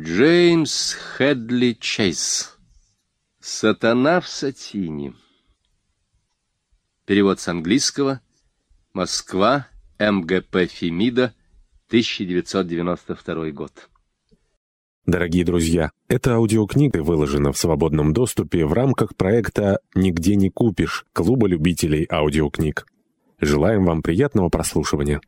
Джеймс Хедли Чейз. Сатана в сатине. Перевод с английского. Москва. МГП Фемида. 1992 год. Дорогие друзья, эта аудиокнига выложена в свободном доступе в рамках проекта «Нигде не купишь» Клуба любителей аудиокниг. Желаем вам приятного прослушивания.